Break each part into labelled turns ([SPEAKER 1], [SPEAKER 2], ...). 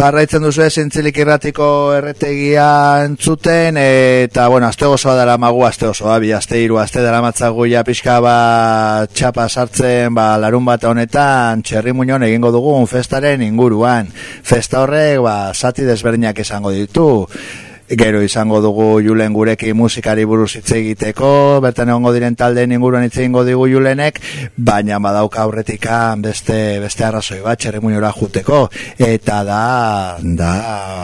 [SPEAKER 1] Jarraitzen duzu zintzilik irratiko erretegia entzuten, eta, bueno, azte osoa dara magu, azte osoa, bi azte iru, azte dara matzagu ja pixka ba txapa sartzen, ba, larun bat honetan, txerri muñon egingo dugun festaren inguruan. Festa horrek, ba, zati desberdinak izango ditu. Gero izango dugu Julen gureki musikari buruz hitz egiteko, bertan egongo diren taldeen inguruan hitz egingo digu Julenek, baina badauka aurretikan beste beste arrazoi bat txerrimuñora juteko eta da da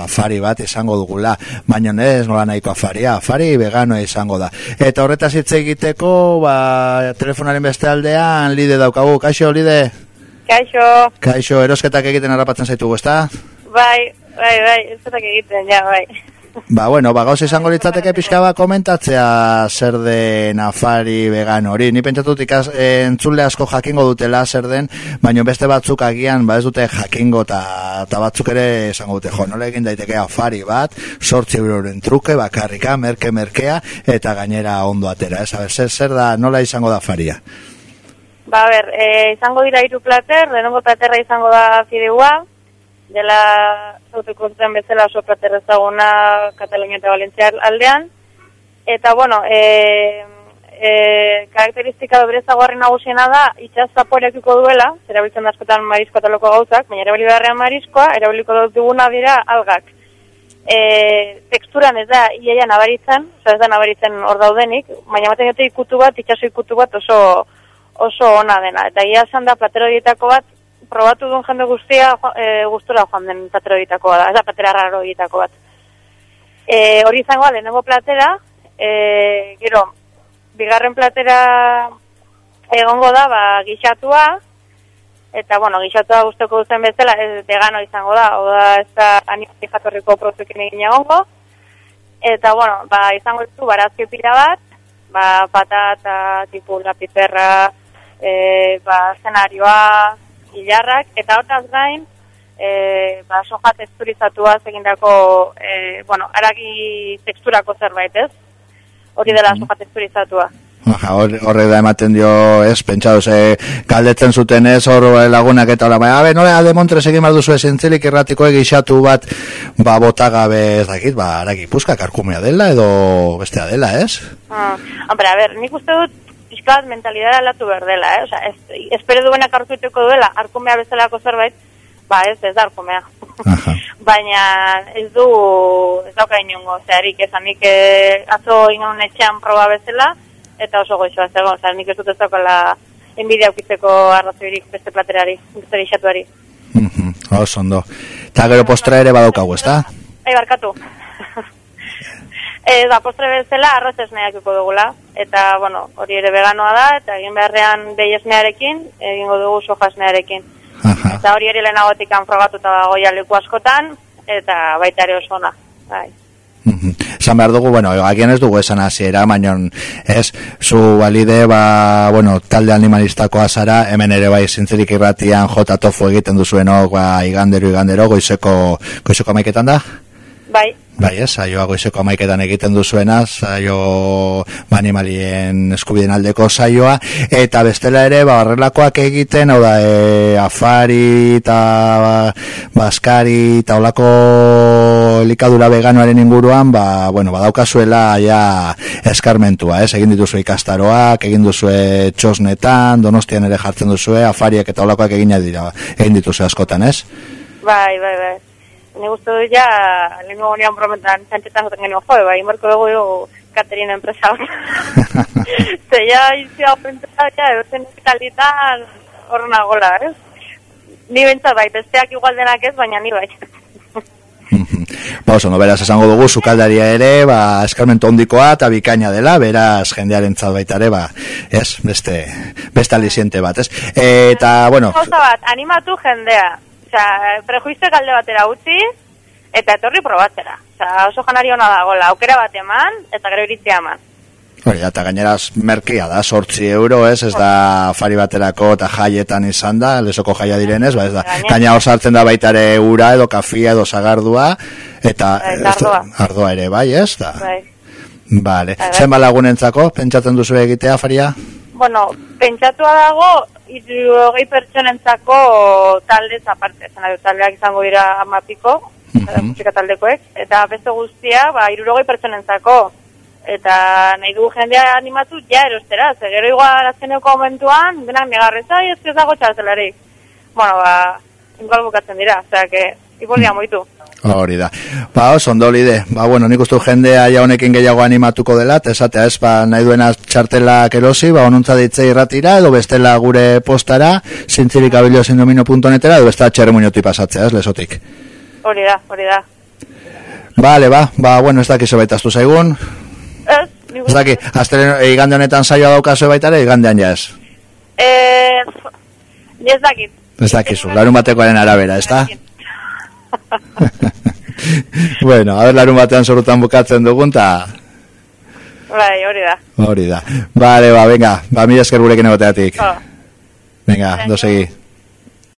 [SPEAKER 1] afari bat izango dugula. Baina ez nola nahiko afaria, afari vegano izango da. Eta horretaz hitz egiteko, ba telefonaren beste aldean lide daukagu. Kaixo, lide?
[SPEAKER 2] Kaixo.
[SPEAKER 1] Kaixo, erosketak egiten harrapatzen zaitugu, ezta?
[SPEAKER 2] Bai, bai, bai, eroskatak egiten, ja, bai.
[SPEAKER 1] Ba, bueno, ba, gauz izango litzateke pixka bat komentatzea zer den afari vegan hori. Ni pentsatut ikas entzule asko jakingo dutela zer den, baina beste batzuk agian, ba ez dute jakingo eta batzuk ere esango dute, jo, nola egin daiteke afari bat, sortzi euroren truke, bakarrika, merke, merkea, eta gainera ondo atera, ez? zer, zer da, nola izango da afaria?
[SPEAKER 2] Ba, ber, e, izango dira iru plater, denongo platerra izango da fideua, dela zauteko zen bezala oso plater ezaguna Katalunia eta Valentzia aldean. Eta, bueno, e, e, karakteristika dobre zagoarri nagusiena da, itxaz zaporeakiko duela, erabiltzen da askotan marisko eta loko gauzak, baina erabili beharrean mariskoa, erabiliko duguna dira algak. E, teksturan ez da iaia nabaritzen, oza ez da nabaritzen hor daudenik, baina maten jote ikutu bat, itxaso ikutu bat oso oso ona dena. Eta ia esan da platero bat, probatu duen jende guztia e, gustora joan den platero egitakoa da, ez da platera raro egitako bat. E, hori izango lehenengo platera, e, gero, bigarren platera egongo da, ba, gixatua, eta, bueno, gixatua guztoko duzen bezala, ez vegano izango da, oda ez da animali jatorriko produktukin egin egongo, eta, bueno, ba, izango du, barazki pila bat, ba, patata, tipu, lapiperra, e, ba, zenarioa, ilarrak, eta hortaz gain, e, ba, soja teksturizatua egindako, e, bueno, aragi teksturako zerbait, ez? Hori dela mm soja teksturizatua.
[SPEAKER 1] Horre da ematen dio, ez, pentsatu, ze, kaldetzen zuten ez, hor lagunak eta hola, baina, nola, alde montrez egin marduzu esentzelik erratiko egixatu bat, ba, botagabe, ez dakit, ba, aragi puzka, karkumea dela, edo bestea dela, ez?
[SPEAKER 2] Ah, hombre, a ber, nik uste dut, pixkat mentalidad alatu behar dela, eh? Osa, ez, espero duenak arkuituko duela, arkumea bezalako zerbait, ba ez, ez da arkumea. Baina ez du, ez dauka inungo, zeharik ez, nik eh, azo inun etxean proba bezala, eta oso goizua, zego, oza, nik ez dut ez daukala enbidia aukitzeko arrazoirik beste platerari, beste gixatuari.
[SPEAKER 1] Oso ondo. Eta gero postra ere badaukagu, ez da?
[SPEAKER 2] Ai, barkatu. E, da, postre bezala arroz esneak dugula. Eta, bueno, hori ere veganoa da, eta egin beharrean behi esnearekin, egingo dugu soja esnearekin. Eta hori ere lehenagotik frogatuta dago leku askotan, eta baita ere oso ona. Bai.
[SPEAKER 1] Zan behar dugu, bueno, agian ez dugu esan hasiera, baina ez, zu balide, ba, bueno, talde animalistako azara, hemen ere bai zintzerik irratian jota tofu egiten duzuenok, ba, igandero, igandero, goizeko, goizeko maiketan da?
[SPEAKER 2] Bai.
[SPEAKER 1] Bai, ez, saioa goizeko amaiketan egiten duzuena, saio animalien eskubiden aldeko saioa, eta bestela ere, ba, horrelakoak egiten, hau da, e, afari eta baskari eta olako elikadura veganoaren inguruan, ba, bueno, badaukazuela ja eskarmentua, ez, egin dituzu ikastaroak, egin duzu txosnetan, donostian ere jartzen duzu, afariak eta olakoak egin dira, egin dituzu askotan, ez?
[SPEAKER 2] Bai, bai, bai. Ni gustu du ja, lehenko gonian prometan, txantxetan zaten genio, joe, bai, marko dugu dugu Katerina enpresa. Ze ja, izi hau pentsa, ja, edozen kalitan horrena gola, ez? Ni bentsat bai, besteak igual denak ez, baina ni bai.
[SPEAKER 1] ba, oso, no, beraz, esango dugu, sukaldaria ere, ba, eskarmento ondikoa eta bikaina dela, beraz, jendearen baita ere, ba, ez, beste, beste alisiente bat, ez? eta, bueno...
[SPEAKER 2] bat, animatu jendea, Osea, prejuizte galde batera utzi, eta etorri probatzera. Osea, oso janari hona dagoela, aukera bat eman, eta gero iritzia eman.
[SPEAKER 1] Hori, eta gainera merkia da, sortzi euro, ez, ez da fari baterako eta jaietan izan da, lesoko jaia direnez, ba, ez da, gaina hartzen da baitare ura edo kafia edo zagardua, eta
[SPEAKER 2] ardoa.
[SPEAKER 1] ardoa ere, bai, ez, da?
[SPEAKER 2] Bai.
[SPEAKER 1] Vale. Zen balagunentzako, pentsatzen duzu egitea, faria?
[SPEAKER 2] Bueno, pentsatua dago, irurogei pertsonentzako talde aparte, zena taldeak izango dira amapiko,
[SPEAKER 1] Mhm.
[SPEAKER 2] musika taldekoek, eta beste guztia, ba, irurogei pertsonentzako. Eta nahi du jendea animatu ja erostera, ze gero igual azkeneko momentuan, denak negarreza, ez dago txartelarik. Bueno, ba, igual bukatzen dira, osea, que, igual dia moitu.
[SPEAKER 1] Hori da. Ba, oso ondo olide. Ba, bueno, nik uste jendea ja honekin gehiago animatuko dela, esatea ez, ba, nahi duena txartelak erosi, ba, onuntza ditze irratira, edo bestela gure postara, zintzirik abilio sindomino.netera, edo bestela txerremuñoti pasatzea, ez, lesotik.
[SPEAKER 2] Hori da, hori da.
[SPEAKER 1] Vale, ba, ba, bueno, ez dakizu baitaztu zaigun.
[SPEAKER 2] Ez, nik
[SPEAKER 1] Ez daki, asteren, igande honetan saioa daukazu baitare, igandean ja ez.
[SPEAKER 2] Eh, ni ez dakit.
[SPEAKER 1] Ez dakizu, larun batekoaren arabera, ez da? bueno, a ver, larun batean zorutan bukatzen dugun, ta
[SPEAKER 2] Bai, hori da.
[SPEAKER 1] hori da. Vale, ba, venga, ba, mila esker gurekin egoteatik.
[SPEAKER 2] Oh.
[SPEAKER 1] Venga, do segi.